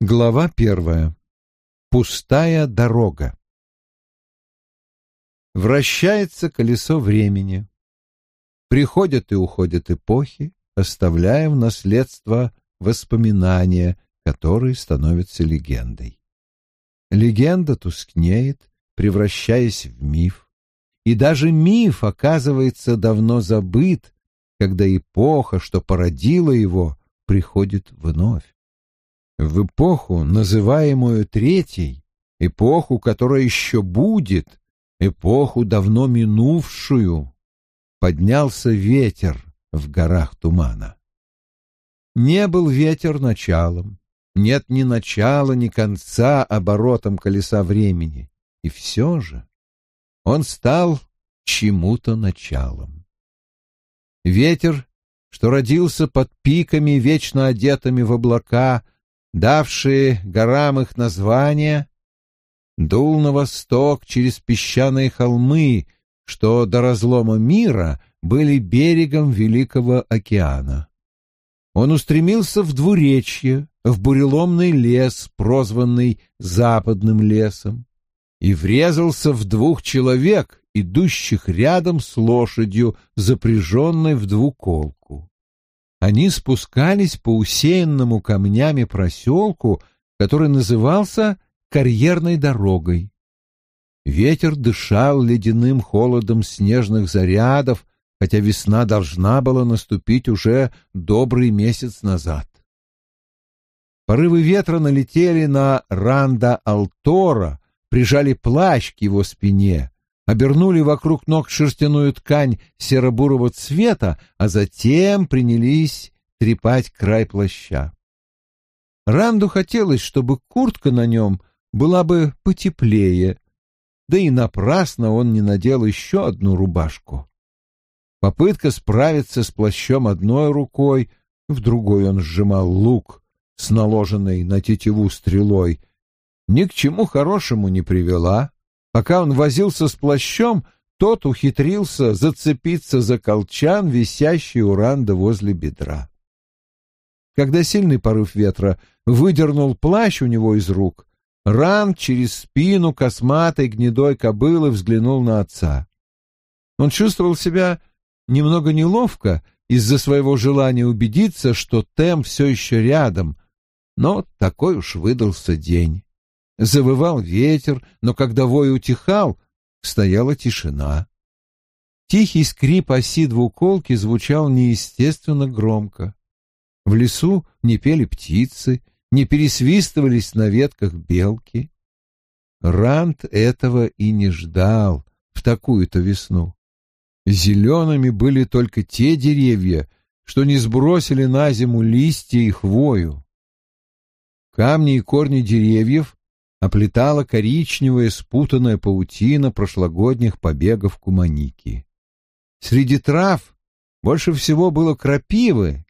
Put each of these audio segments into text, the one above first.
Глава первая. Пустая дорога. Вращается колесо времени. Приходят и уходят эпохи, оставляя в наследство воспоминания, которые становятся легендой. Легенда тускнеет, превращаясь в миф. И даже миф оказывается давно забыт, когда эпоха, что породила его, приходит вновь в эпоху, называемую Третьей, эпоху, которая еще будет, эпоху давно минувшую, поднялся ветер в горах тумана. Не был ветер началом, нет ни начала, ни конца оборотом колеса времени, и все же он стал чему-то началом. Ветер, что родился под пиками, вечно одетыми в облака, давшие горам их название, дул на восток через песчаные холмы, что до разлома мира были берегом Великого океана. Он устремился в двуречье, в буреломный лес, прозванный Западным лесом, и врезался в двух человек, идущих рядом с лошадью, запряженной в двуколку они спускались по усеянному камнями проселку, который назывался карьерной дорогой. Ветер дышал ледяным холодом снежных зарядов, хотя весна должна была наступить уже добрый месяц назад. Порывы ветра налетели на Ранда Алтора, прижали плащ к его спине, обернули вокруг ног шерстяную ткань серо-бурого цвета, а затем принялись трепать край плаща. Ранду хотелось, чтобы куртка на нем была бы потеплее, да и напрасно он не надел еще одну рубашку. Попытка справиться с плащом одной рукой, в другой он сжимал лук с наложенной на тетиву стрелой, ни к чему хорошему не привела. Пока он возился с плащом, тот ухитрился зацепиться за колчан, висящий у Ранда возле бедра. Когда сильный порыв ветра выдернул плащ у него из рук, Ранд через спину косматой гнедой кобылы взглянул на отца. Он чувствовал себя немного неловко из-за своего желания убедиться, что Тем все еще рядом, но такой уж выдался день. Завывал ветер, но когда вой утихал, стояла тишина. Тихий скрип оси двуколки звучал неестественно громко. В лесу не пели птицы, не пересвистывались на ветках белки. Рант этого и не ждал в такую-то весну. Зелеными были только те деревья, что не сбросили на зиму листья и хвою. Камни и корни деревьев оплетала коричневая спутанная паутина прошлогодних побегов куманики. Среди трав больше всего было крапивы,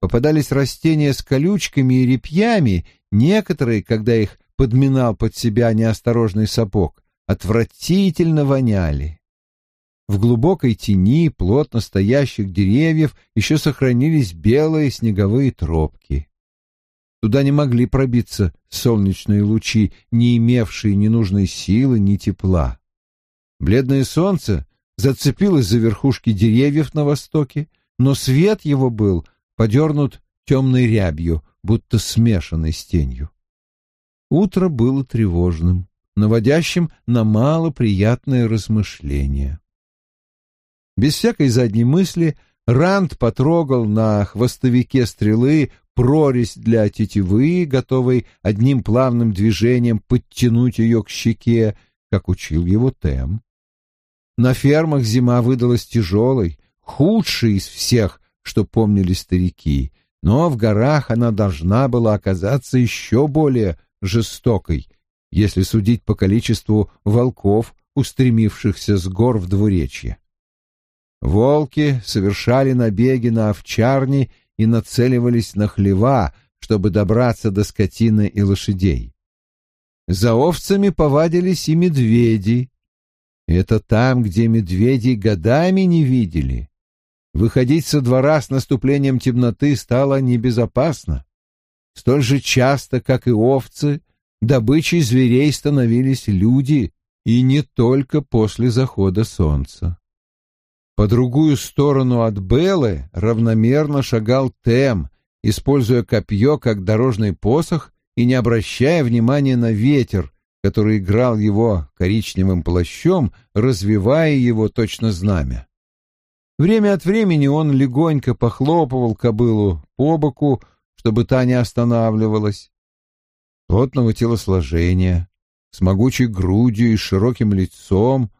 попадались растения с колючками и репьями, некоторые, когда их подминал под себя неосторожный сапог, отвратительно воняли. В глубокой тени плотно стоящих деревьев еще сохранились белые снеговые тропки. Туда не могли пробиться солнечные лучи, не имевшие ни нужной силы, ни тепла. Бледное солнце зацепилось за верхушки деревьев на востоке, но свет его был подернут темной рябью, будто смешанной с тенью. Утро было тревожным, наводящим на малоприятное размышление. Без всякой задней мысли Ранд потрогал на хвостовике стрелы прорезь для тетивы, готовый одним плавным движением подтянуть ее к щеке, как учил его Тем. На фермах зима выдалась тяжелой, худшей из всех, что помнили старики, но в горах она должна была оказаться еще более жестокой, если судить по количеству волков, устремившихся с гор в двуречье. Волки совершали набеги на овчарни и нацеливались на хлева, чтобы добраться до скотины и лошадей. За овцами повадились и медведи. Это там, где медведей годами не видели. Выходить со двора с наступлением темноты стало небезопасно. столь же часто, как и овцы, добычей зверей становились люди, и не только после захода солнца. По другую сторону от Беллы равномерно шагал Тем, используя копье как дорожный посох и не обращая внимания на ветер, который играл его коричневым плащом, развивая его точно знамя. Время от времени он легонько похлопывал кобылу по боку, чтобы та не останавливалась. Плотного телосложения, с могучей грудью и широким лицом,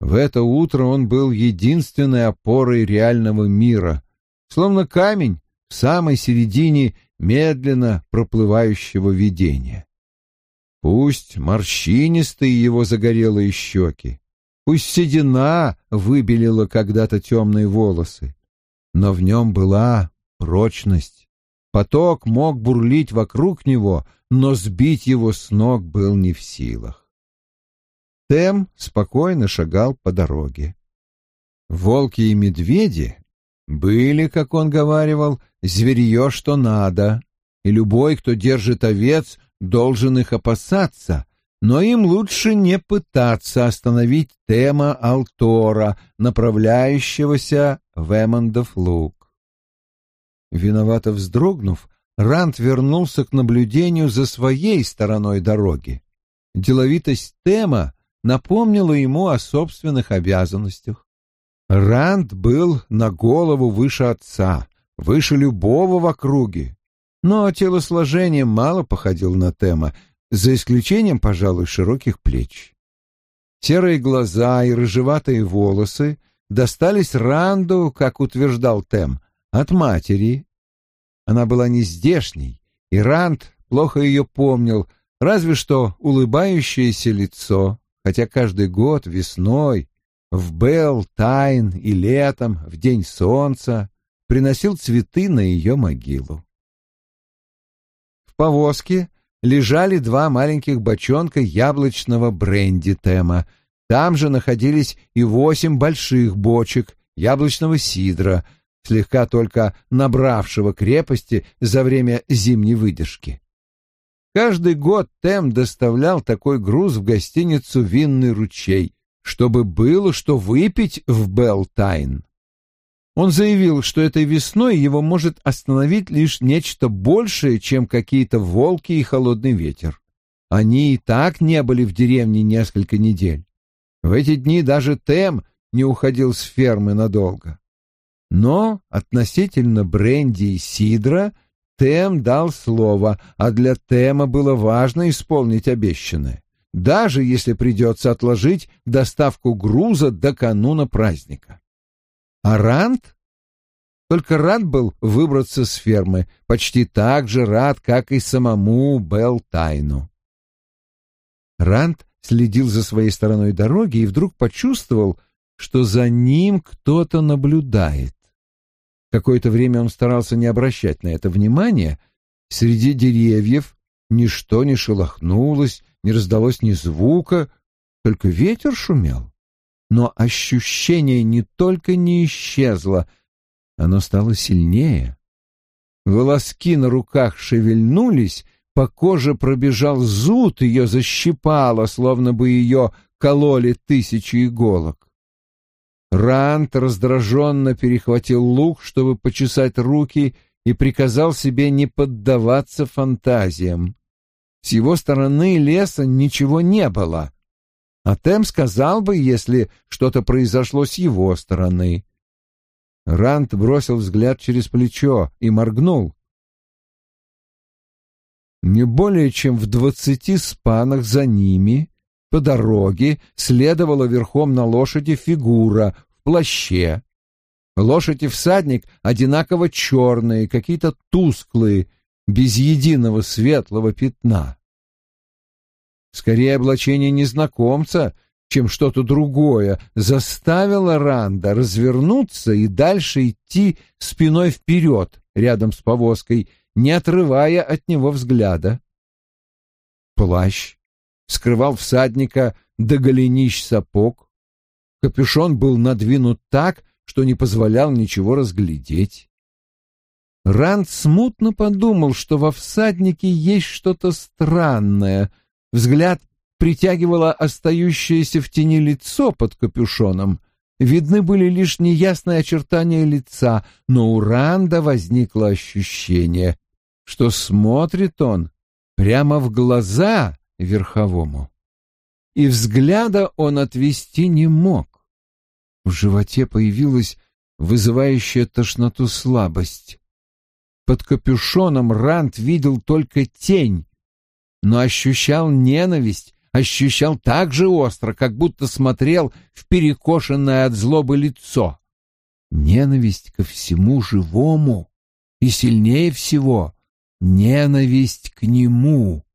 в это утро он был единственной опорой реального мира, словно камень в самой середине медленно проплывающего видения. Пусть морщинистые его загорелые щеки, пусть седина выбелила когда-то темные волосы, но в нем была прочность. Поток мог бурлить вокруг него, но сбить его с ног был не в силах. Тем спокойно шагал по дороге. Волки и медведи были, как он говаривал, зверье, что надо, и любой, кто держит овец, должен их опасаться, но им лучше не пытаться остановить Тема Алтора, направляющегося в Эммондов луг. Виновато вздрогнув, Рант вернулся к наблюдению за своей стороной дороги. Деловитость Тема напомнила ему о собственных обязанностях. Ранд был на голову выше отца, выше любого в округе, но телосложением мало походил на Тема, за исключением, пожалуй, широких плеч. Серые глаза и рыжеватые волосы достались Ранду, как утверждал Тем, от матери. Она была не здешней, и Ранд плохо ее помнил, разве что улыбающееся лицо, хотя каждый год весной, в Бел, Тайн и летом, в день солнца, приносил цветы на ее могилу. В повозке лежали два маленьких бочонка яблочного бренди Тема. Там же находились и восемь больших бочек яблочного сидра, слегка только набравшего крепости за время зимней выдержки. Каждый год Тем доставлял такой груз в гостиницу «Винный ручей», чтобы было что выпить в Белтайн. Он заявил, что этой весной его может остановить лишь нечто большее, чем какие-то волки и холодный ветер. Они и так не были в деревне несколько недель. В эти дни даже Тем не уходил с фермы надолго. Но относительно бренди и сидра — Тем дал слово, а для Тема было важно исполнить обещанное, даже если придется отложить доставку груза до кануна праздника. А Ранд? Только рад был выбраться с фермы, почти так же рад, как и самому Белтайну. Ранд следил за своей стороной дороги и вдруг почувствовал, что за ним кто-то наблюдает. Какое-то время он старался не обращать на это внимания. Среди деревьев ничто не шелохнулось, не раздалось ни звука, только ветер шумел. Но ощущение не только не исчезло, оно стало сильнее. Волоски на руках шевельнулись, по коже пробежал зуд, ее защипало, словно бы ее кололи тысячи иголок. Рант раздраженно перехватил лук, чтобы почесать руки, и приказал себе не поддаваться фантазиям. С его стороны леса ничего не было. А Тем сказал бы, если что-то произошло с его стороны. Рант бросил взгляд через плечо и моргнул. Не более чем в двадцати спанах за ними по дороге следовала верхом на лошади фигура плаще. Лошадь и всадник одинаково черные, какие-то тусклые, без единого светлого пятна. Скорее облачение незнакомца, чем что-то другое, заставило Ранда развернуться и дальше идти спиной вперед рядом с повозкой, не отрывая от него взгляда. Плащ скрывал всадника до голенищ сапог, Капюшон был надвинут так, что не позволял ничего разглядеть. Ранд смутно подумал, что во всаднике есть что-то странное. Взгляд притягивало остающееся в тени лицо под капюшоном. Видны были лишь неясные очертания лица, но у Ранда возникло ощущение, что смотрит он прямо в глаза верховому. И взгляда он отвести не мог. В животе появилась вызывающая тошноту слабость. Под капюшоном Ранд видел только тень, но ощущал ненависть, ощущал так же остро, как будто смотрел в перекошенное от злобы лицо. Ненависть ко всему живому и сильнее всего ненависть к нему.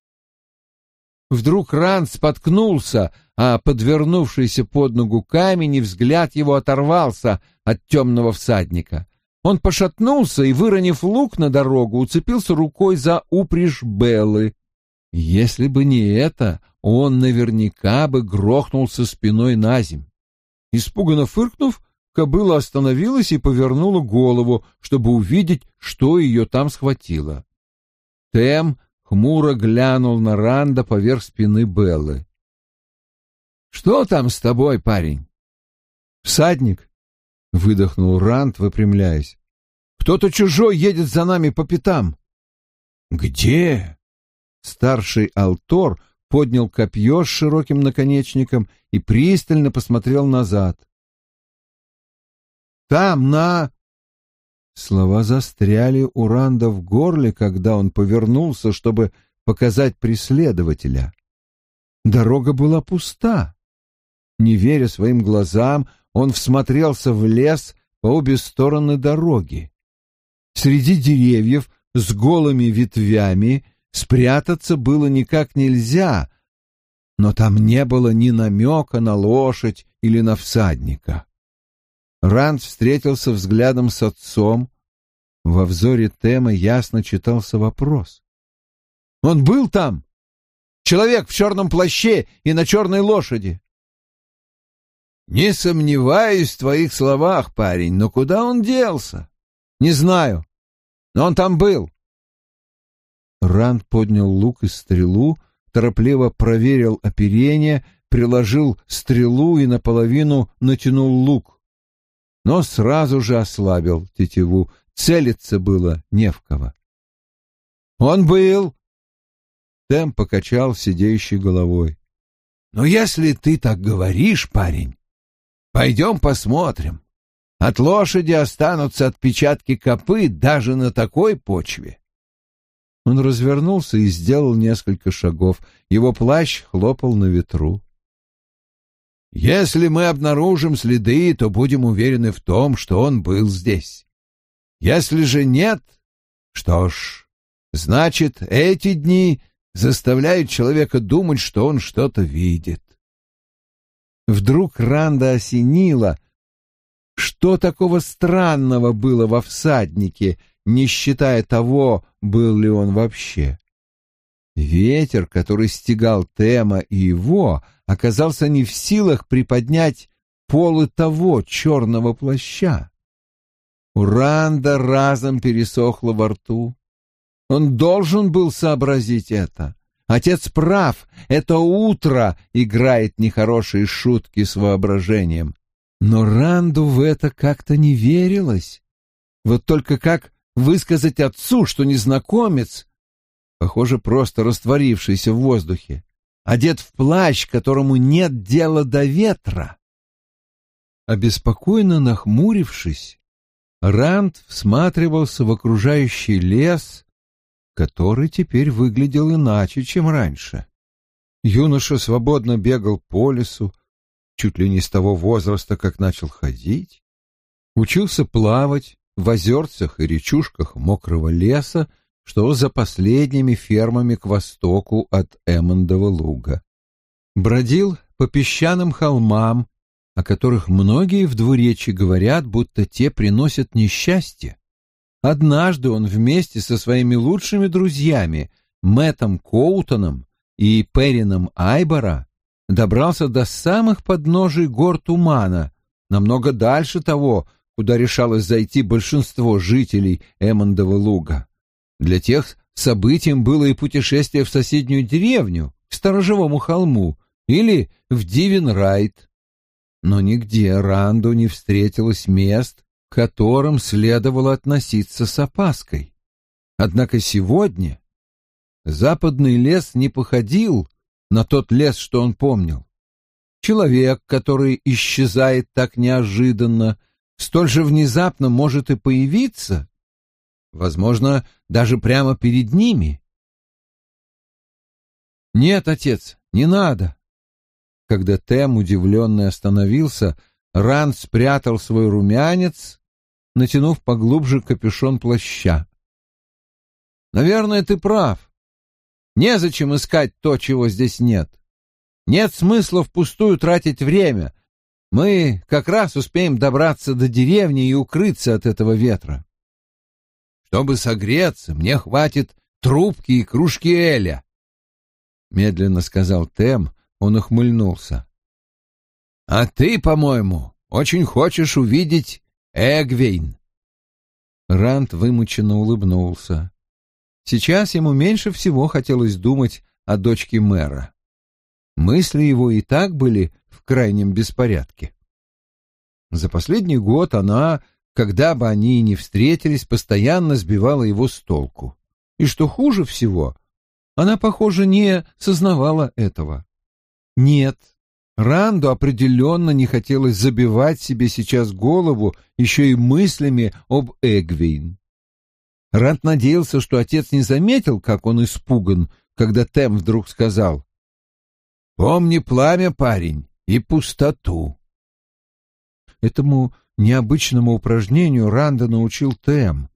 Вдруг Ранд споткнулся, а подвернувшийся под ногу камень и взгляд его оторвался от темного всадника. Он пошатнулся и, выронив лук на дорогу, уцепился рукой за упряжь Беллы. Если бы не это, он наверняка бы грохнулся спиной на земь. Испуганно фыркнув, кобыла остановилась и повернула голову, чтобы увидеть, что ее там схватило. Тем хмуро глянул на Ранда поверх спины Беллы. «Что там с тобой, парень?» «Всадник», — выдохнул Ранд, выпрямляясь. «Кто-то чужой едет за нами по пятам». «Где?» Старший Алтор поднял копье с широким наконечником и пристально посмотрел назад. «Там, на...» Слова застряли у Ранда в горле, когда он повернулся, чтобы показать преследователя. Дорога была пуста. Не веря своим глазам, он всмотрелся в лес по обе стороны дороги. Среди деревьев с голыми ветвями спрятаться было никак нельзя, но там не было ни намека на лошадь или на всадника. Ранд встретился взглядом с отцом. Во взоре Тема ясно читался вопрос. «Он был там? Человек в черном плаще и на черной лошади?» «Не сомневаюсь в твоих словах, парень, но куда он делся?» «Не знаю, но он там был». Ранд поднял лук и стрелу, торопливо проверил оперение, приложил стрелу и наполовину натянул лук но сразу же ослабил тетиву. Целиться было не в кого. «Он был!» Тэм покачал сидеющей головой. «Но если ты так говоришь, парень, пойдем посмотрим. От лошади останутся отпечатки копыт даже на такой почве». Он развернулся и сделал несколько шагов. Его плащ хлопал на ветру. Если мы обнаружим следы, то будем уверены в том, что он был здесь. Если же нет, что ж, значит, эти дни заставляют человека думать, что он что-то видит. Вдруг Ранда осенила, что такого странного было во всаднике, не считая того, был ли он вообще. Ветер, который стегал Тема и его, оказался не в силах приподнять полы того черного плаща. У Ранда разом пересохло во рту. Он должен был сообразить это. Отец прав, это утро играет нехорошие шутки с воображением. Но Ранду в это как-то не верилось. Вот только как высказать отцу, что незнакомец, похоже, просто растворившийся в воздухе, одет в плащ, которому нет дела до ветра. Обеспокоенно нахмурившись, Ранд всматривался в окружающий лес, который теперь выглядел иначе, чем раньше. Юноша свободно бегал по лесу, чуть ли не с того возраста, как начал ходить, учился плавать в озерцах и речушках мокрого леса, что за последними фермами к востоку от Эммондова луга. Бродил по песчаным холмам, о которых многие в двуречи говорят, будто те приносят несчастье. Однажды он вместе со своими лучшими друзьями, Мэттом Коутоном и Перином Айбора, добрался до самых подножий гор тумана, намного дальше того, куда решалось зайти большинство жителей Эммондова луга. Для тех событием было и путешествие в соседнюю деревню, к сторожевому холму, или в Дивенрайт. Но нигде Ранду не встретилось мест, к которым следовало относиться с опаской. Однако сегодня западный лес не походил на тот лес, что он помнил. Человек, который исчезает так неожиданно, столь же внезапно может и появиться, возможно, даже прямо перед ними. «Нет, отец, не надо!» Когда Тем, удивленный, остановился, Ранд спрятал свой румянец, натянув поглубже капюшон плаща. «Наверное, ты прав. Незачем искать то, чего здесь нет. Нет смысла впустую тратить время. Мы как раз успеем добраться до деревни и укрыться от этого ветра. Чтобы согреться, мне хватит трубки и кружки Эля. Медленно сказал Тем, он ухмыльнулся. А ты, по-моему, очень хочешь увидеть Эгвейн. Рант вымученно улыбнулся. Сейчас ему меньше всего хотелось думать о дочке мэра. Мысли его и так были в крайнем беспорядке. За последний год она, когда бы они ни встретились, постоянно сбивала его с толку. И что хуже всего, она, похоже, не сознавала этого. Нет, Ранду определенно не хотелось забивать себе сейчас голову еще и мыслями об Эгвейн. Ранд надеялся, что отец не заметил, как он испуган, когда Тем вдруг сказал Помни пламя, парень, и пустоту. Этому необычному упражнению Ранда научил Тем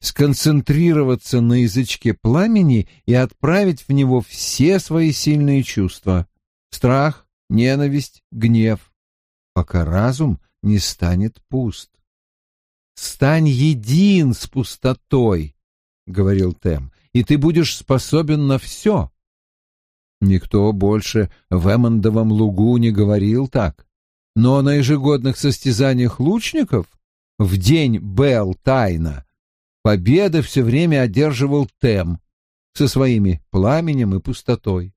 сконцентрироваться на язычке пламени и отправить в него все свои сильные чувства — страх, ненависть, гнев, пока разум не станет пуст. «Стань един с пустотой», — говорил Тем, — «и ты будешь способен на все». Никто больше в Эммондовом лугу не говорил так. Но на ежегодных состязаниях лучников в день Бел Тайна победы все время одерживал Тем со своими пламенем и пустотой.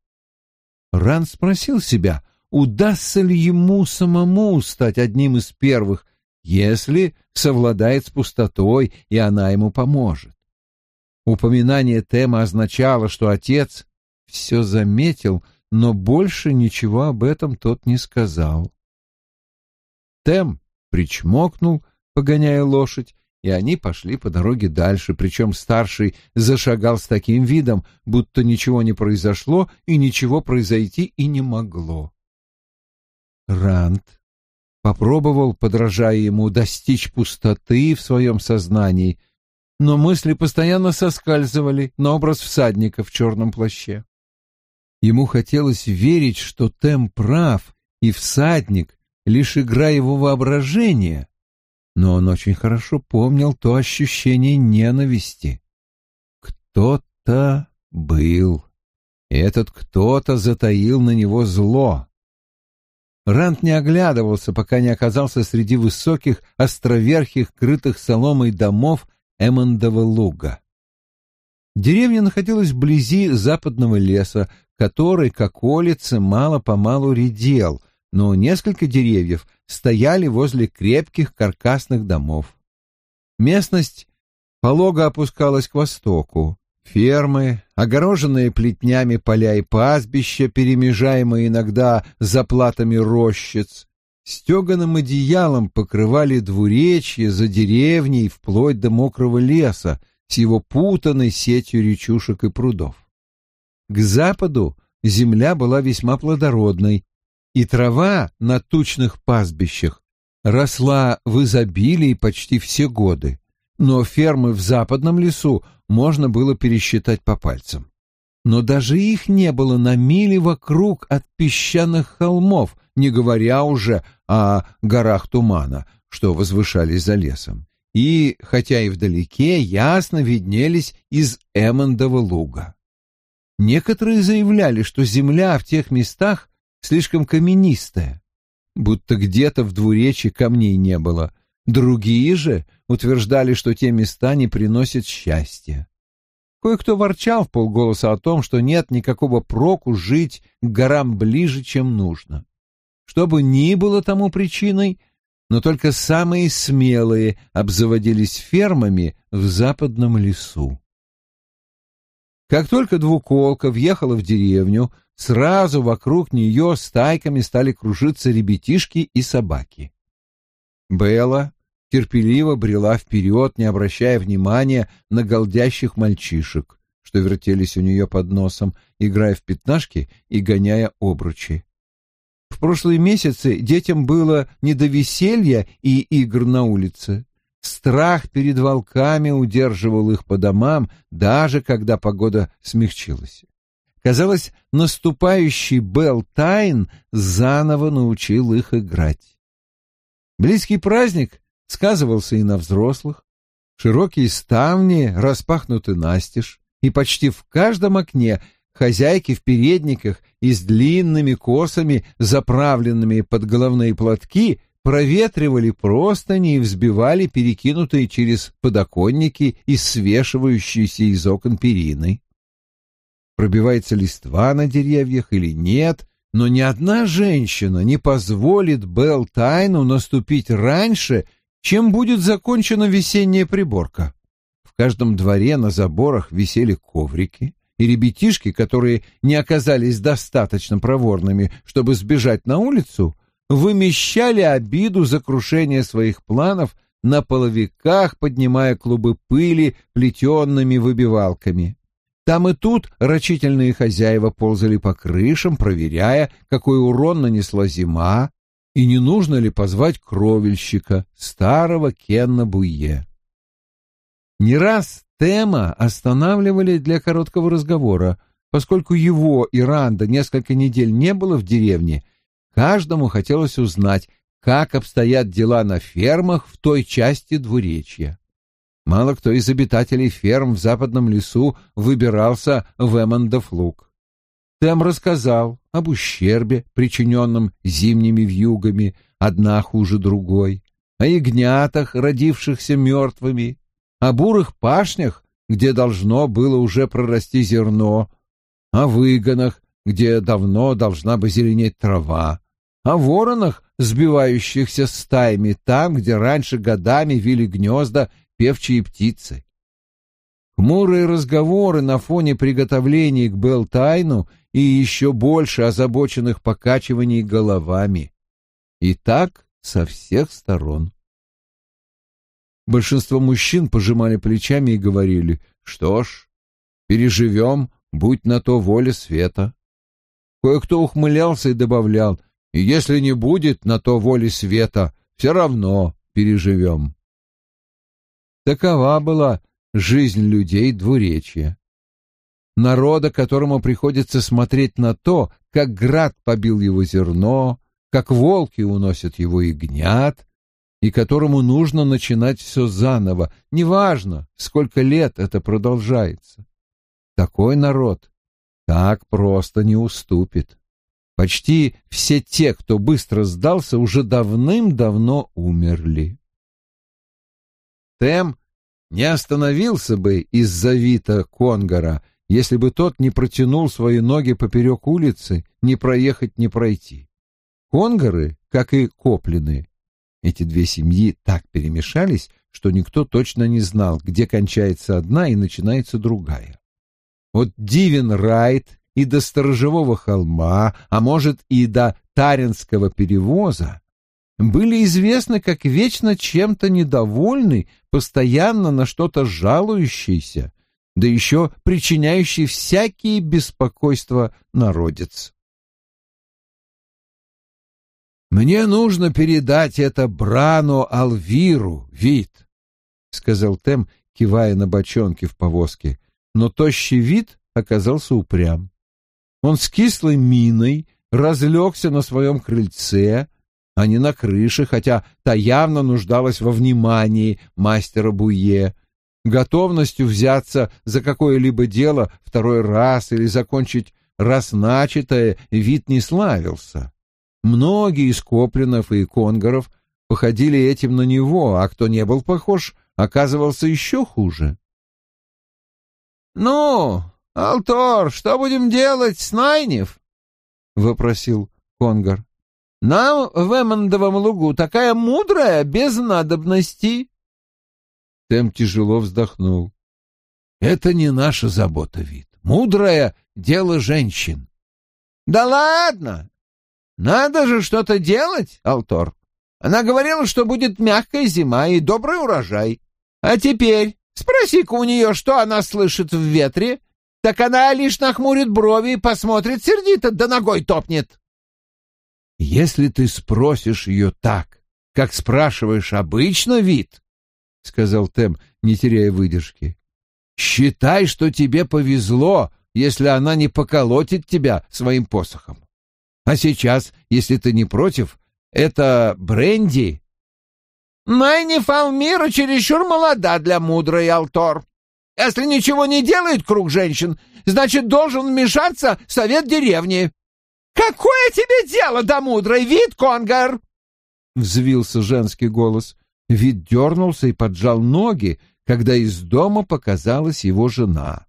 Ран спросил себя, удастся ли ему самому стать одним из первых, если совладает с пустотой, и она ему поможет. Упоминание Тема означало, что отец все заметил, но больше ничего об этом тот не сказал. Тем причмокнул, погоняя лошадь, и они пошли по дороге дальше, причем старший зашагал с таким видом, будто ничего не произошло и ничего произойти и не могло. Рант попробовал, подражая ему, достичь пустоты в своем сознании, но мысли постоянно соскальзывали на образ всадника в черном плаще. Ему хотелось верить, что Тем прав, и всадник — лишь игра его воображения, но он очень хорошо помнил то ощущение ненависти. Кто-то был, и этот кто-то затаил на него зло. Рант не оглядывался, пока не оказался среди высоких, островерхих, крытых соломой домов Эммондова луга. Деревня находилась вблизи западного леса, который, как улица, мало-помалу редел, но несколько деревьев стояли возле крепких каркасных домов. Местность полого опускалась к востоку. Фермы, огороженные плетнями поля и пастбища, перемежаемые иногда заплатами рощиц, стеганым одеялом покрывали двуречье за деревней вплоть до мокрого леса с его путанной сетью речушек и прудов. К западу земля была весьма плодородной, и трава на тучных пастбищах росла в изобилии почти все годы, но фермы в западном лесу можно было пересчитать по пальцам. Но даже их не было на миле вокруг от песчаных холмов, не говоря уже о горах тумана, что возвышались за лесом. И, хотя и вдалеке, ясно виднелись из Эммондова луга. Некоторые заявляли, что земля в тех местах слишком каменистая, будто где-то в двуречи камней не было, Другие же утверждали, что те места не приносят счастья. Кое-кто ворчал в полголоса о том, что нет никакого проку жить к горам ближе, чем нужно. Что бы ни было тому причиной, но только самые смелые обзаводились фермами в западном лесу. Как только двуколка въехала в деревню, сразу вокруг нее стайками стали кружиться ребятишки и собаки. Белла терпеливо брела вперед, не обращая внимания на голдящих мальчишек, что вертелись у нее под носом, играя в пятнашки и гоняя обручи. В прошлые месяцы детям было не до веселья и игр на улице. Страх перед волками удерживал их по домам, даже когда погода смягчилась. Казалось, наступающий Белл Тайн заново научил их играть. Близкий праздник сказывался и на взрослых. Широкие ставни распахнуты настежь, и почти в каждом окне хозяйки в передниках и с длинными косами, заправленными под головные платки, проветривали простыни и взбивали перекинутые через подоконники и свешивающиеся из окон перины. Пробивается листва на деревьях или нет, но ни одна женщина не позволит Белл Тайну наступить раньше, чем будет закончена весенняя приборка. В каждом дворе на заборах висели коврики, и ребятишки, которые не оказались достаточно проворными, чтобы сбежать на улицу, вымещали обиду за крушение своих планов на половиках, поднимая клубы пыли плетенными выбивалками. Там и тут рачительные хозяева ползали по крышам, проверяя, какой урон нанесла зима, и не нужно ли позвать кровельщика, старого Кенна Буе. Не раз Тема останавливали для короткого разговора, поскольку его и Ранда несколько недель не было в деревне, каждому хотелось узнать, как обстоят дела на фермах в той части двуречья. Мало кто из обитателей ферм в западном лесу выбирался в Эммондов луг. Тем рассказал об ущербе, причиненном зимними вьюгами, одна хуже другой, о ягнятах, родившихся мертвыми, о бурых пашнях, где должно было уже прорасти зерно, о выгонах, где давно должна бы зеленеть трава, о воронах, сбивающихся стаями там, где раньше годами вили гнезда певчие птицы. Хмурые разговоры на фоне приготовлений к Белтайну и еще больше озабоченных покачиваний головами. И так со всех сторон. Большинство мужчин пожимали плечами и говорили, что ж, переживем, будь на то воля света. Кое-кто ухмылялся и добавлял, если не будет на то воли света, все равно переживем. Такова была жизнь людей двуречья. Народа, которому приходится смотреть на то, как град побил его зерно, как волки уносят его ягнят, и которому нужно начинать все заново, неважно, сколько лет это продолжается. Такой народ так просто не уступит. Почти все те, кто быстро сдался, уже давным-давно умерли. Тем не остановился бы из-за Вита Конгора, если бы тот не протянул свои ноги поперек улицы, не проехать, не пройти. Конгоры, как и Коплины, эти две семьи так перемешались, что никто точно не знал, где кончается одна и начинается другая. От Дивен Райт и до Сторожевого холма, а может и до Таринского перевоза, были известны как вечно чем-то недовольный, постоянно на что-то жалующийся, да еще причиняющий всякие беспокойства народец. «Мне нужно передать это Брану Алвиру, вид», — сказал Тем, кивая на бочонки в повозке, но тощий вид оказался упрям. Он с кислой миной разлегся на своем крыльце, а не на крыше, хотя та явно нуждалась во внимании мастера Буе, готовностью взяться за какое-либо дело второй раз или закончить раз начатое вид не славился. Многие из Коплинов и Конгоров походили этим на него, а кто не был похож, оказывался еще хуже. «Ну, Алтор, что будем делать с Найнев?» — вопросил Конгар. «Нам в Эммондовом лугу такая мудрая без надобности». Тем тяжело вздохнул. «Это не наша забота, вид. Мудрое — дело женщин». «Да ладно! Надо же что-то делать, Алтор. Она говорила, что будет мягкая зима и добрый урожай. А теперь спроси-ка у нее, что она слышит в ветре, так она лишь нахмурит брови и посмотрит сердито, да ногой топнет. Если ты спросишь ее так, как спрашиваешь обычно вид, — сказал Тем, не теряя выдержки, — считай, что тебе повезло, если она не поколотит тебя своим посохом. А сейчас, если ты не против, это Бренди. Найни Фалмира чересчур молода для мудрой Алтор. Если ничего не делает круг женщин, значит, должен вмешаться совет деревни. Какое тебе дело до мудрой, вид, Конгар? Взвился женский голос. Вид дернулся и поджал ноги, когда из дома показалась его жена.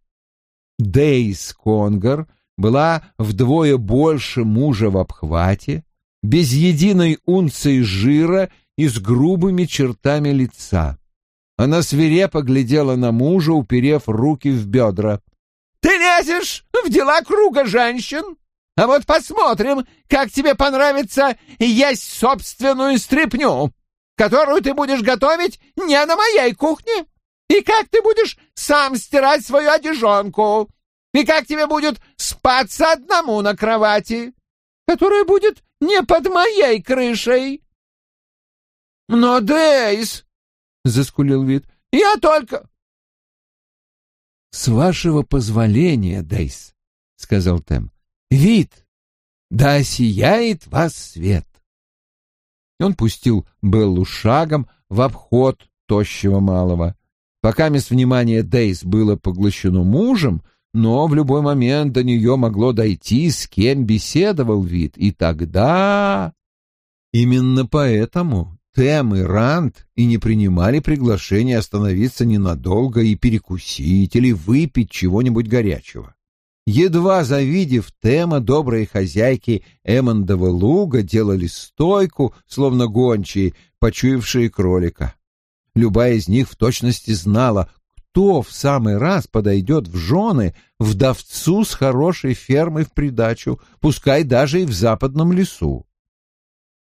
Дейс Конгар была вдвое больше мужа в обхвате, без единой унции жира и с грубыми чертами лица. Она свирепо глядела на мужа, уперев руки в бедра. «Ты лезешь в дела круга женщин? А вот посмотрим, как тебе понравится есть собственную стряпню, которую ты будешь готовить не на моей кухне, и как ты будешь сам стирать свою одежонку, и как тебе будет спаться одному на кровати, которая будет не под моей крышей. Но, Дейс, — заскулил вид, — я только... С вашего позволения, Дейс, — сказал Тем, — вид, да сияет вас свет. Он пустил Беллу шагом в обход тощего малого. Пока мисс внимание Дейс было поглощено мужем, но в любой момент до нее могло дойти, с кем беседовал вид, и тогда... Именно поэтому Тем и Ранд и не принимали приглашение остановиться ненадолго и перекусить или выпить чего-нибудь горячего. Едва завидев Тема, добрые хозяйки Эммондова луга делали стойку, словно гончие, почуявшие кролика. Любая из них в точности знала, кто в самый раз подойдет в жены вдовцу с хорошей фермой в придачу, пускай даже и в западном лесу.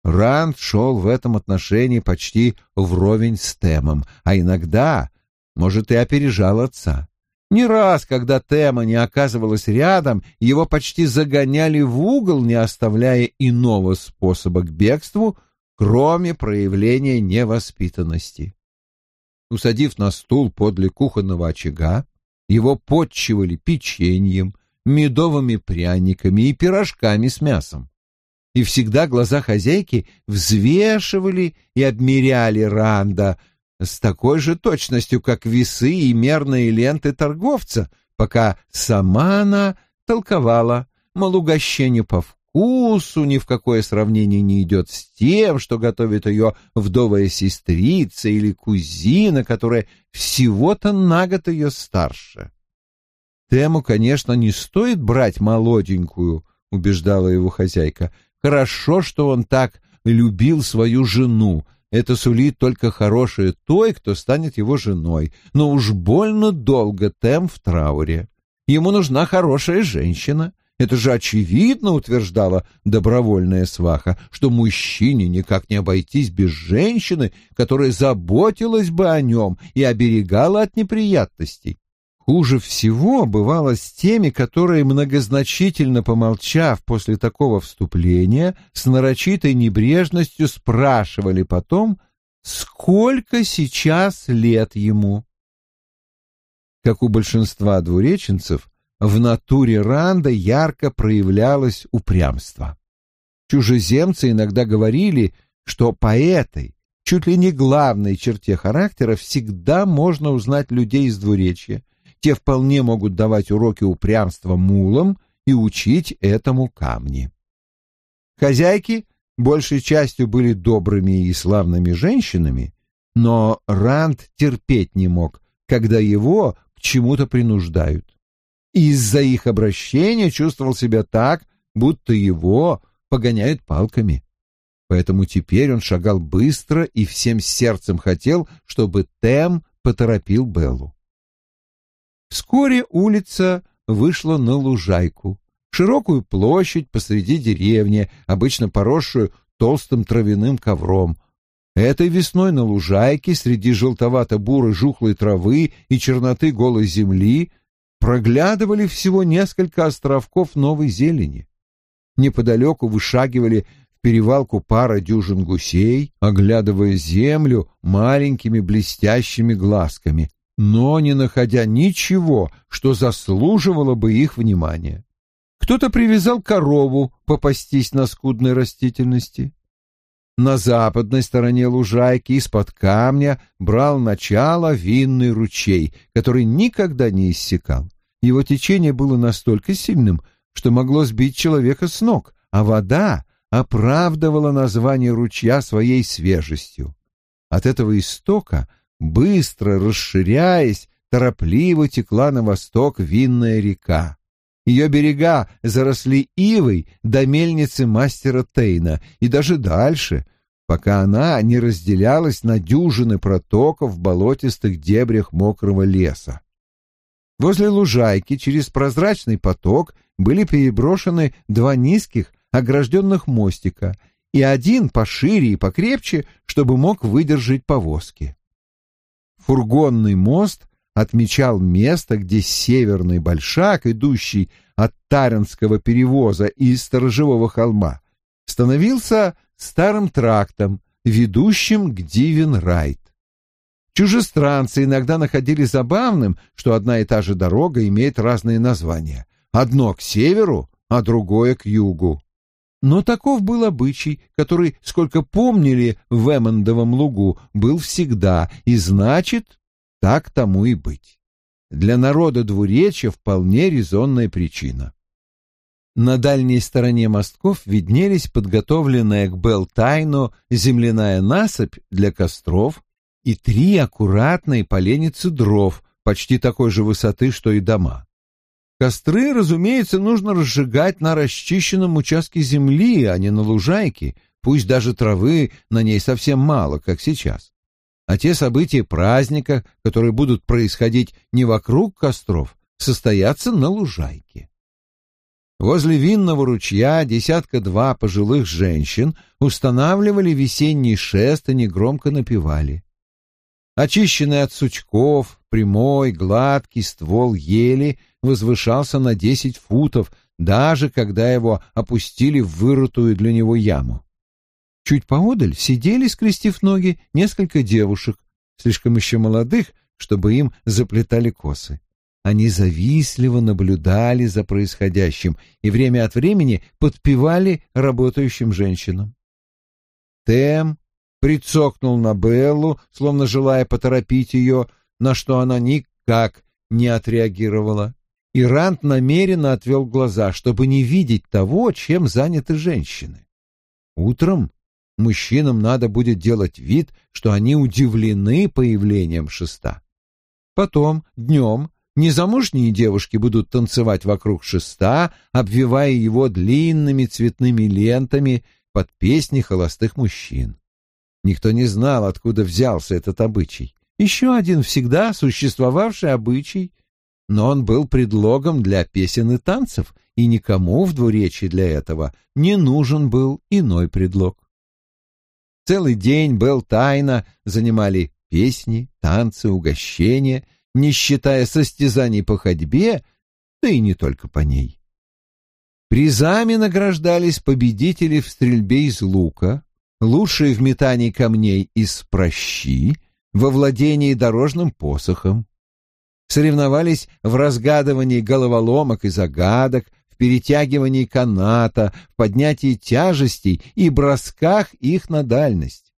Ранд шел в этом отношении почти вровень с Темом, а иногда, может, и опережал отца. Не раз, когда Тема не оказывалась рядом, его почти загоняли в угол, не оставляя иного способа к бегству, кроме проявления невоспитанности. Усадив на стул подле кухонного очага, его подчивали печеньем, медовыми пряниками и пирожками с мясом. И всегда глаза хозяйки взвешивали и обмеряли Ранда с такой же точностью, как весы и мерные ленты торговца, пока сама она толковала, мол, угощение по вкусу ни в какое сравнение не идет с тем, что готовит ее вдовая сестрица или кузина, которая всего-то на год ее старше. Тему, конечно, не стоит брать молоденькую, убеждала его хозяйка. Хорошо, что он так любил свою жену. Это сулит только хорошее той, кто станет его женой. Но уж больно долго Тем в трауре. Ему нужна хорошая женщина, это же очевидно, утверждала добровольная сваха, что мужчине никак не обойтись без женщины, которая заботилась бы о нем и оберегала от неприятностей. Хуже всего бывало с теми, которые, многозначительно помолчав после такого вступления, с нарочитой небрежностью спрашивали потом, сколько сейчас лет ему. Как у большинства двуреченцев, в натуре Ранда ярко проявлялось упрямство. Чужеземцы иногда говорили, что по этой, чуть ли не главной черте характера всегда можно узнать людей из двуречья. Те вполне могут давать уроки упрямства мулам и учить этому камни. Хозяйки большей частью были добрыми и славными женщинами, но Ранд терпеть не мог, когда его к чему-то принуждают. Из-за их обращения чувствовал себя так, будто его погоняют палками. Поэтому теперь он шагал быстро и всем сердцем хотел, чтобы Тем поторопил Беллу. Вскоре улица вышла на лужайку, широкую площадь посреди деревни, обычно поросшую толстым травяным ковром. Этой весной на лужайке среди желтовато-бурой жухлой травы и черноты голой земли проглядывали всего несколько островков новой зелени. Неподалеку вышагивали в перевалку пара дюжин гусей, оглядывая землю маленькими блестящими глазками, но не находя ничего, что заслуживало бы их внимания. Кто-то привязал корову попастись на скудной растительности. На западной стороне лужайки из-под камня брал начало винный ручей, который никогда не иссякал. Его течение было настолько сильным, что могло сбить человека с ног, а вода оправдывала название ручья своей свежестью. От этого истока, быстро расширяясь, торопливо текла на восток винная река. Ее берега заросли ивой до мельницы мастера Тейна и даже дальше, пока она не разделялась на дюжины протоков в болотистых дебрях мокрого леса. Возле лужайки через прозрачный поток были переброшены два низких огражденных мостика и один пошире и покрепче, чтобы мог выдержать повозки. Фургонный мост отмечал место, где северный большак, идущий от Таренского перевоза из Сторожевого холма, становился старым трактом, ведущим к Дивенрайт. Чужестранцы иногда находили забавным, что одна и та же дорога имеет разные названия. Одно к северу, а другое к югу. Но таков был обычай, который, сколько помнили в Эммондовом лугу, был всегда, и значит, так тому и быть. Для народа двуречья вполне резонная причина. На дальней стороне мостков виднелись подготовленная к Белтайну земляная насыпь для костров и три аккуратные поленницы дров, почти такой же высоты, что и дома. Костры, разумеется, нужно разжигать на расчищенном участке земли, а не на лужайке, пусть даже травы на ней совсем мало, как сейчас. А те события праздника, которые будут происходить не вокруг костров, состоятся на лужайке. Возле винного ручья десятка-два пожилых женщин устанавливали весенний шест и негромко напевали. Очищенный от сучков, прямой, гладкий ствол ели возвышался на десять футов, даже когда его опустили в вырытую для него яму. Чуть поодаль сидели, скрестив ноги, несколько девушек, слишком еще молодых, чтобы им заплетали косы. Они завистливо наблюдали за происходящим и время от времени подпевали работающим женщинам. Тем прицокнул на Беллу, словно желая поторопить ее, на что она никак не отреагировала. И Рант намеренно отвел глаза, чтобы не видеть того, чем заняты женщины. Утром мужчинам надо будет делать вид, что они удивлены появлением шеста. Потом, днем, незамужние девушки будут танцевать вокруг шеста, обвивая его длинными цветными лентами под песни холостых мужчин. Никто не знал, откуда взялся этот обычай. Еще один всегда существовавший обычай, но он был предлогом для песен и танцев, и никому в двуречии для этого не нужен был иной предлог. Целый день был тайно занимали песни, танцы, угощения, не считая состязаний по ходьбе, да и не только по ней. Призами награждались победители в стрельбе из лука, лучшие в метании камней из прощи, во владении дорожным посохом. Соревновались в разгадывании головоломок и загадок, в перетягивании каната, в поднятии тяжестей и бросках их на дальность.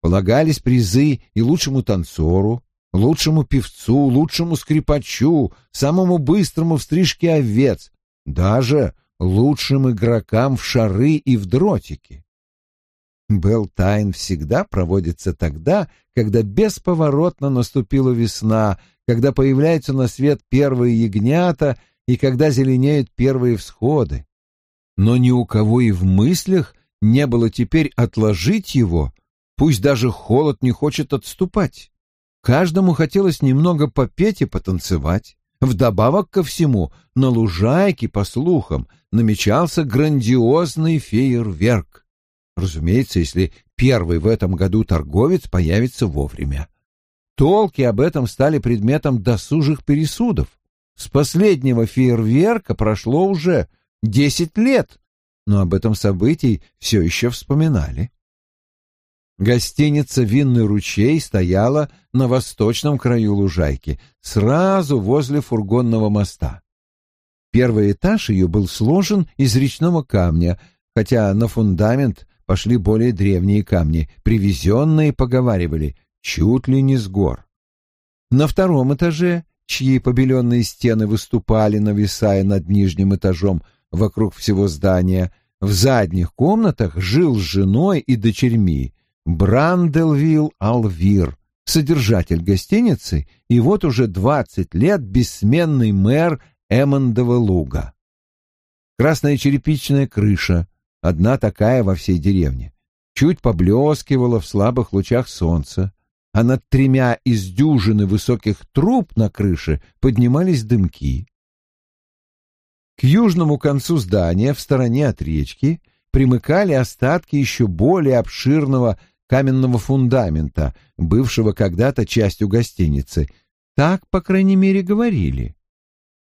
Полагались призы и лучшему танцору, лучшему певцу, лучшему скрипачу, самому быстрому в стрижке овец, даже лучшим игрокам в шары и в дротики. Белтайн всегда проводится тогда, когда бесповоротно наступила весна, когда появляются на свет первые ягнята и когда зеленеют первые всходы. Но ни у кого и в мыслях не было теперь отложить его, пусть даже холод не хочет отступать. Каждому хотелось немного попеть и потанцевать. Вдобавок ко всему, на лужайке, по слухам, намечался грандиозный фейерверк. Разумеется, если первый в этом году торговец появится вовремя. Толки об этом стали предметом досужих пересудов. С последнего фейерверка прошло уже десять лет, но об этом событии все еще вспоминали. Гостиница «Винный ручей» стояла на восточном краю лужайки, сразу возле фургонного моста. Первый этаж ее был сложен из речного камня, хотя на фундамент пошли более древние камни, привезенные, поговаривали, чуть ли не с гор. На втором этаже, чьи побеленные стены выступали, нависая над нижним этажом вокруг всего здания, в задних комнатах жил с женой и дочерьми Бранделвилл Алвир, содержатель гостиницы и вот уже двадцать лет бессменный мэр Эммондова луга. Красная черепичная крыша, одна такая во всей деревне, чуть поблескивала в слабых лучах солнца, а над тремя из дюжины высоких труб на крыше поднимались дымки. К южному концу здания, в стороне от речки, примыкали остатки еще более обширного каменного фундамента, бывшего когда-то частью гостиницы. Так, по крайней мере, говорили.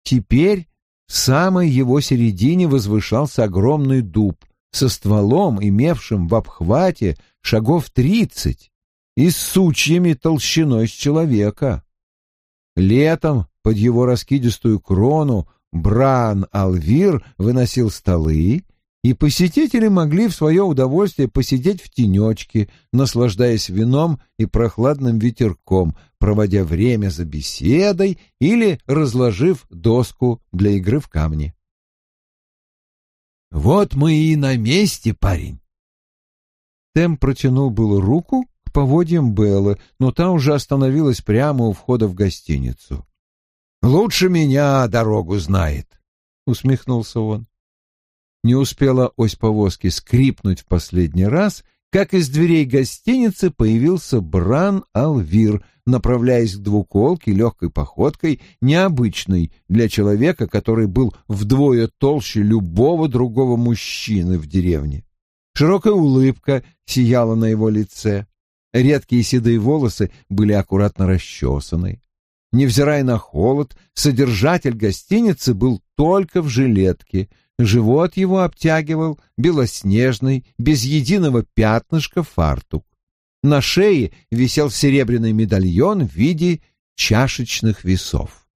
Теперь в самой его середине возвышался огромный дуб со стволом, имевшим в обхвате шагов тридцать и с сучьями толщиной с человека. Летом под его раскидистую крону Бран Алвир выносил столы и посетители могли в свое удовольствие посидеть в тенечке, наслаждаясь вином и прохладным ветерком, проводя время за беседой или разложив доску для игры в камни. «Вот мы и на месте, парень!» Тем протянул было руку к поводьям Беллы, но та уже остановилась прямо у входа в гостиницу. «Лучше меня дорогу знает», — усмехнулся он. Не успела ось повозки скрипнуть в последний раз, как из дверей гостиницы появился Бран Алвир, направляясь к двуколке легкой походкой, необычной для человека, который был вдвое толще любого другого мужчины в деревне. Широкая улыбка сияла на его лице. Редкие седые волосы были аккуратно расчесаны. Невзирая на холод, содержатель гостиницы был только в жилетке — Живот его обтягивал белоснежный, без единого пятнышка фартук. На шее висел серебряный медальон в виде чашечных весов.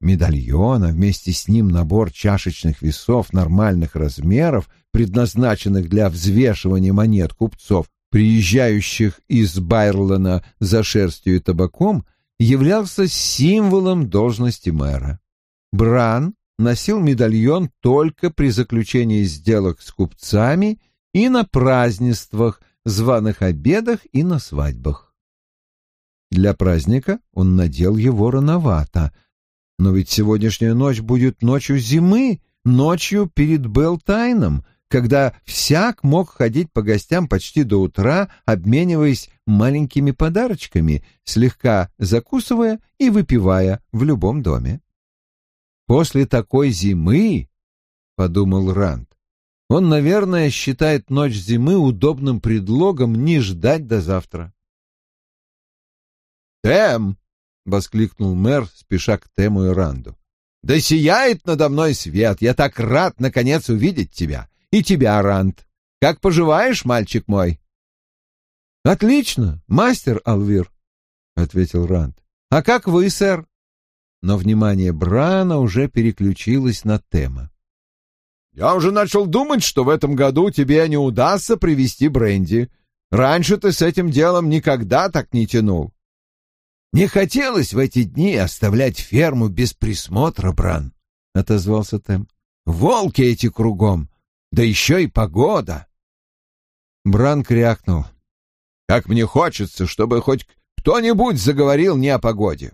Медальон, а вместе с ним набор чашечных весов нормальных размеров, предназначенных для взвешивания монет купцов, приезжающих из Байрлана за шерстью и табаком, являлся символом должности мэра. Бран носил медальон только при заключении сделок с купцами и на празднествах, званых обедах и на свадьбах. Для праздника он надел его рановато, но ведь сегодняшняя ночь будет ночью зимы, ночью перед Белтайном, когда всяк мог ходить по гостям почти до утра, обмениваясь маленькими подарочками, слегка закусывая и выпивая в любом доме. После такой зимы, — подумал Ранд, — он, наверное, считает ночь зимы удобным предлогом не ждать до завтра. «Тем!» — воскликнул мэр, спеша к Тему и Ранду. «Да сияет надо мной свет! Я так рад, наконец, увидеть тебя! И тебя, Ранд! Как поживаешь, мальчик мой?» «Отлично, мастер Алвир», — ответил Ранд. «А как вы, сэр?» Но внимание Брана уже переключилось на тема. «Я уже начал думать, что в этом году тебе не удастся привести бренди. Раньше ты с этим делом никогда так не тянул». «Не хотелось в эти дни оставлять ферму без присмотра, Бран», — отозвался Тем. «Волки эти кругом, да еще и погода». Бран крякнул. «Как мне хочется, чтобы хоть кто-нибудь заговорил не о погоде.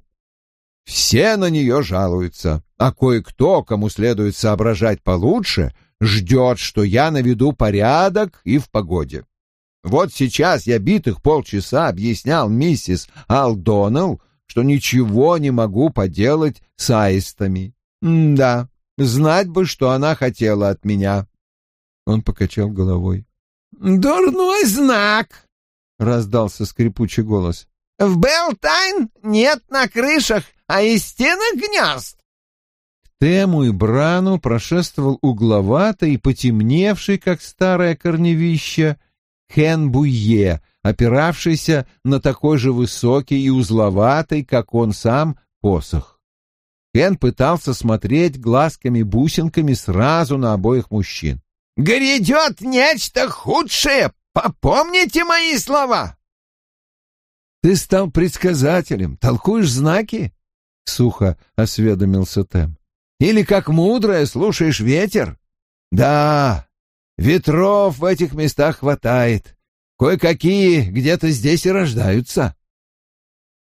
Все на нее жалуются, а кое-кто, кому следует соображать получше, ждет, что я наведу порядок и в погоде. Вот сейчас я битых полчаса объяснял миссис Алдоннелл, что ничего не могу поделать с аистами. М да, знать бы, что она хотела от меня. Он покачал головой. «Дурной знак!» — раздался скрипучий голос. «В Белтайн нет на крышах, а из стенок гнезд!» К Тему и Брану прошествовал угловатый и потемневший, как старое корневище, Кен Буе, опиравшийся на такой же высокий и узловатый, как он сам, посох. Кен пытался смотреть глазками-бусинками сразу на обоих мужчин. Грядет нечто худшее. Попомните мои слова. Ты стал предсказателем, толкуешь знаки? Сухо осведомился Тем. Или как мудрая слушаешь ветер? Да, ветров в этих местах хватает. Кое-какие где-то здесь и рождаются.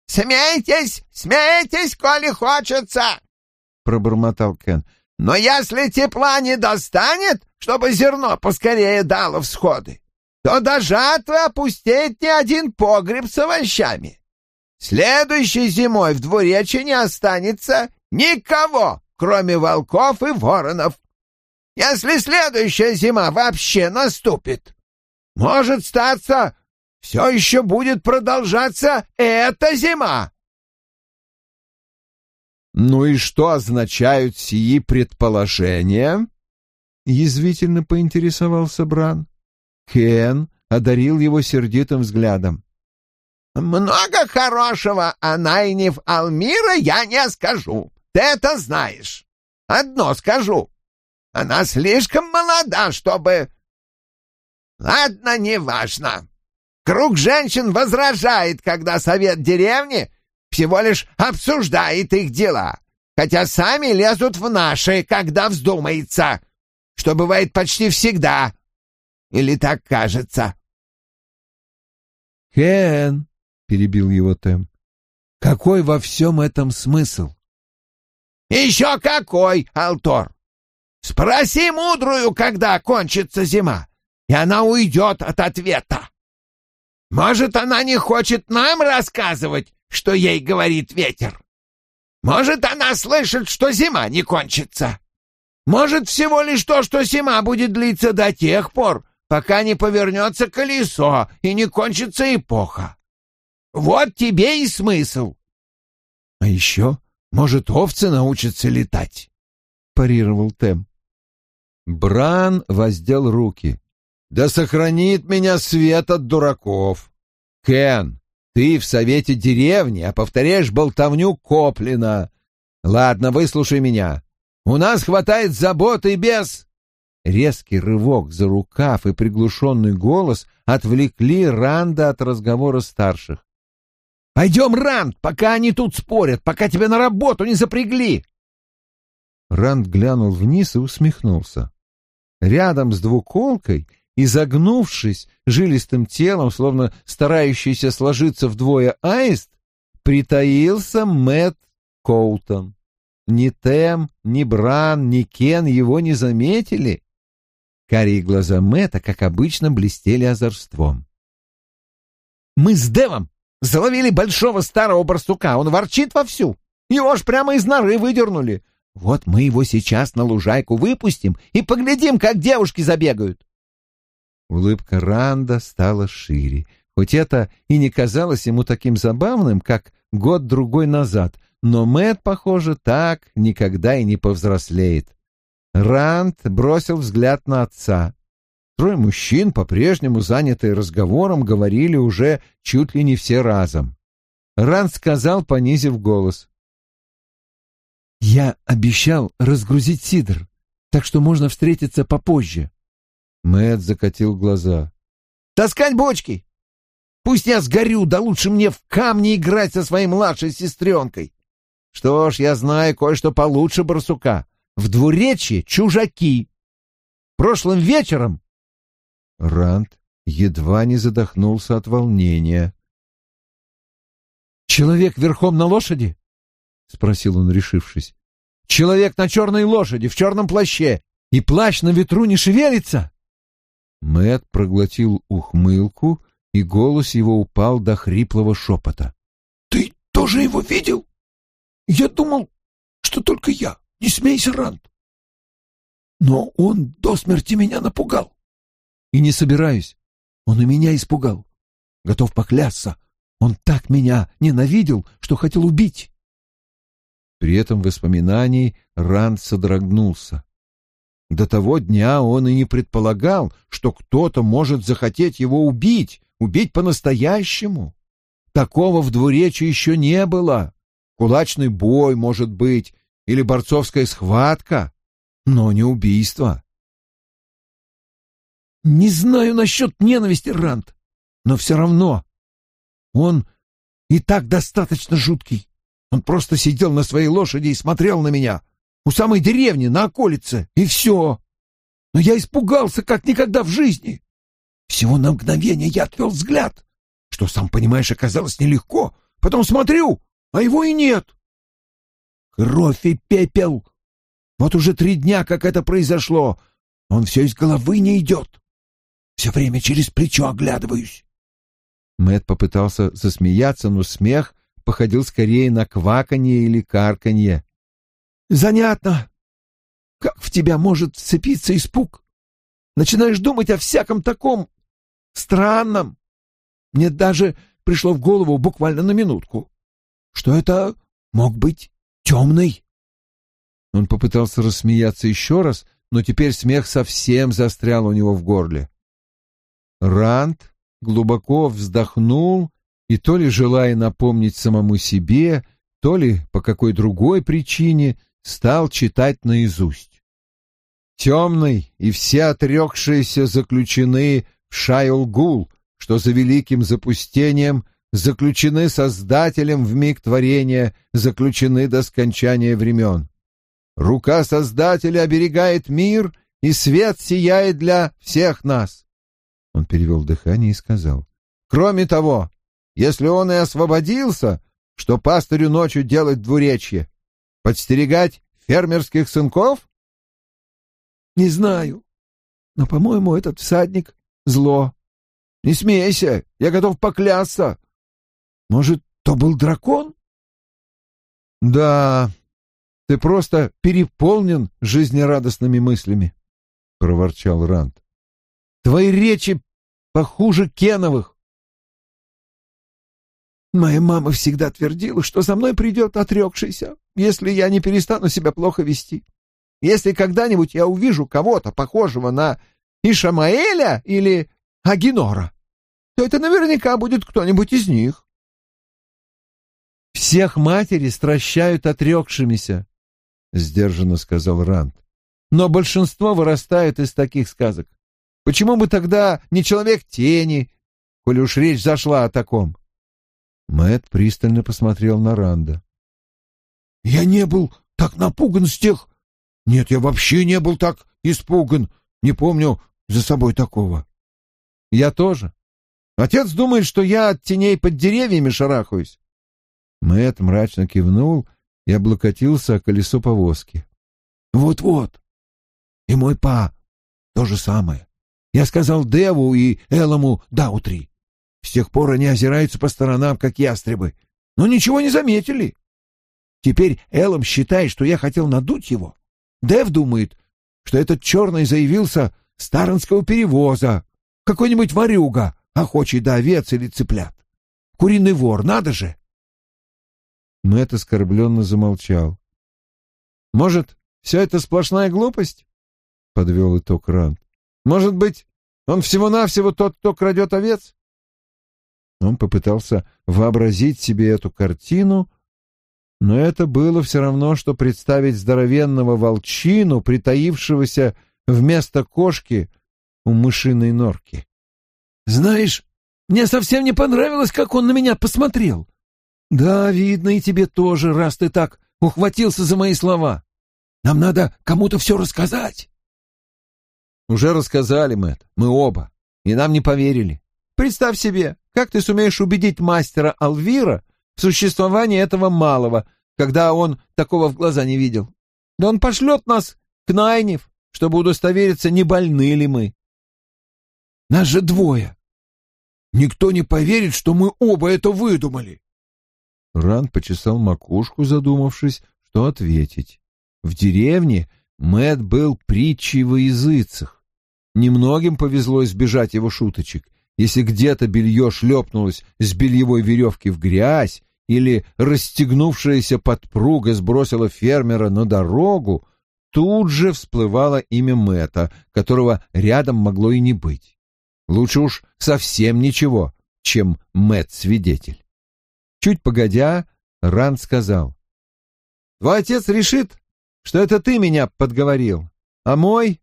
«Смейтесь, смейтесь, коли хочется!» — пробормотал Кен. «Но если тепла не достанет, чтобы зерно поскорее дало всходы, то до жатвы опустеет не один погреб с овощами. Следующей зимой в двуречи не останется никого, кроме волков и воронов. Если следующая зима вообще наступит, может статься, все еще будет продолжаться эта зима. Ну и что означают сии предположения? Язвительно поинтересовался Бран. Кен одарил его сердитым взглядом. «Много хорошего о Найнев Алмира я не скажу. Ты это знаешь. Одно скажу. Она слишком молода, чтобы... Ладно, неважно. Круг женщин возражает, когда совет деревни всего лишь обсуждает их дела, хотя сами лезут в наши, когда вздумается что бывает почти всегда. Или так кажется. «Кен», — перебил его Тем, — «какой во всем этом смысл?» «Еще какой, Алтор! Спроси мудрую, когда кончится зима, и она уйдет от ответа. Может, она не хочет нам рассказывать, что ей говорит ветер? Может, она слышит, что зима не кончится?» Может, всего лишь то, что зима будет длиться до тех пор, пока не повернется колесо и не кончится эпоха. Вот тебе и смысл. А еще, может, овцы научатся летать, — парировал Тем. Бран воздел руки. Да сохранит меня свет от дураков. Кен, ты в совете деревни, а повторяешь болтовню Коплина. Ладно, выслушай меня. У нас хватает заботы без...» Резкий рывок за рукав и приглушенный голос отвлекли Ранда от разговора старших. «Пойдем, Ранд, пока они тут спорят, пока тебя на работу не запрягли!» Ранд глянул вниз и усмехнулся. Рядом с двуколкой, изогнувшись жилистым телом, словно старающийся сложиться вдвое аист, притаился Мэтт Коутон. Ни Тем, ни Бран, ни Кен его не заметили. Карие глаза Мэтта, как обычно, блестели озорством. «Мы с Девом заловили большого старого барсука, он ворчит вовсю. Его ж прямо из норы выдернули. Вот мы его сейчас на лужайку выпустим и поглядим, как девушки забегают». Улыбка Ранда стала шире, хоть это и не казалось ему таким забавным, как год-другой назад, но Мэт, похоже, так никогда и не повзрослеет. Ранд бросил взгляд на отца. Трое мужчин, по-прежнему занятые разговором, говорили уже чуть ли не все разом. Ранд сказал, понизив голос. «Я обещал разгрузить Сидр, так что можно встретиться попозже». Мэт закатил глаза. «Таскать бочки! Пусть я сгорю, да лучше мне в камни играть со своей младшей сестренкой. Что ж, я знаю кое-что получше барсука. В двуречье чужаки. Прошлым вечером... Ранд едва не задохнулся от волнения. «Человек верхом на лошади?» — спросил он, решившись. «Человек на черной лошади, в черном плаще, и плащ на ветру не шевелится?» Мэт проглотил ухмылку, и голос его упал до хриплого шепота. «Ты тоже его видел? Я думал, что только я. Не смейся, Рант. Но он до смерти меня напугал. И не собираюсь. Он и меня испугал. Готов поклясться. Он так меня ненавидел, что хотел убить. При этом воспоминании Ранд содрогнулся. До того дня он и не предполагал, что кто-то может захотеть его убить, убить по-настоящему. Такого в двуречии еще не было. Кулачный бой, может быть, или борцовская схватка, но не убийство. Не знаю насчет ненависти, Рант, но все равно он и так достаточно жуткий. Он просто сидел на своей лошади и смотрел на меня у самой деревни, на околице, и все. Но я испугался, как никогда в жизни. Всего на мгновение я отвел взгляд, что, сам понимаешь, оказалось нелегко. Потом смотрю, а его и нет. Кровь и пепел. Вот уже три дня, как это произошло. Он все из головы не идет. Все время через плечо оглядываюсь. Мэт попытался засмеяться, но смех походил скорее на кваканье или карканье. Занятно. Как в тебя может вцепиться испуг? Начинаешь думать о всяком таком странном. Мне даже пришло в голову буквально на минутку, что это мог быть темный. Он попытался рассмеяться еще раз, но теперь смех совсем застрял у него в горле. Ранд глубоко вздохнул и то ли желая напомнить самому себе, то ли по какой другой причине стал читать наизусть. Темный и все отрекшиеся заключены в Шайолгул, что за великим запустением заключены Создателем в миг творения, заключены до скончания времен. Рука Создателя оберегает мир, и свет сияет для всех нас. Он перевел дыхание и сказал. Кроме того, если он и освободился, что пастырю ночью делать двуречье? Подстерегать фермерских сынков? Не знаю, но, по-моему, этот всадник — зло. Не смейся, я готов поклясться. Может, то был дракон? Да, ты просто переполнен жизнерадостными мыслями, — проворчал Ранд. Твои речи похуже Кеновых. Моя мама всегда твердила, что за мной придет отрекшийся, если я не перестану себя плохо вести. Если когда-нибудь я увижу кого-то похожего на Ишамаэля или Агинора, то это наверняка будет кто-нибудь из них. «Всех матери стращают отрекшимися», — сдержанно сказал Ранд. «Но большинство вырастают из таких сказок. Почему бы тогда не человек тени, коли уж речь зашла о таком?» Мэт пристально посмотрел на Ранда. «Я не был так напуган с тех... Нет, я вообще не был так испуган. Не помню за собой такого». «Я тоже. Отец думает, что я от теней под деревьями шарахаюсь». Мэт мрачно кивнул и облокотился о колесо повозки. «Вот-вот. И мой па то же самое. Я сказал Деву и Элому Даутри. С тех пор они озираются по сторонам, как ястребы, но ничего не заметили. Теперь Элом считает, что я хотел надуть его. Дев думает, что этот черный заявился с таранского перевоза, какой-нибудь ворюга, охочий до овец или цыплят. Куриный вор, надо же! Мэтт оскорбленно замолчал. «Может, все это сплошная глупость?» — подвел итог Ранд. «Может быть, он всего-навсего тот, кто крадет овец?» Он попытался вообразить себе эту картину, но это было все равно, что представить здоровенного волчину, притаившегося вместо кошки у мышиной норки. «Знаешь, мне совсем не понравилось, как он на меня посмотрел», да, видно, и тебе тоже, раз ты так ухватился за мои слова. Нам надо кому-то все рассказать. Уже рассказали, Мэтт, мы оба. и нам не поверили. Представь себе, как ты сумеешь убедить мастера Алвира в существовании этого малого, когда он такого в глаза не видел? Да он пошлет нас к Найнев, чтобы удостовериться, не больны ли мы. Нас же двое. Никто не поверит, что мы оба это выдумали. Ран почесал макушку, задумавшись, что ответить. В деревне Мэт был притчей во языцах. Немногим повезло избежать его шуточек. Если где-то белье шлепнулось с бельевой веревки в грязь или расстегнувшаяся подпруга сбросила фермера на дорогу, тут же всплывало имя Мэта, которого рядом могло и не быть. Лучше уж совсем ничего, чем Мэт-свидетель. Чуть погодя, Ранд сказал. «Твой отец решит, что это ты меня подговорил, а мой...»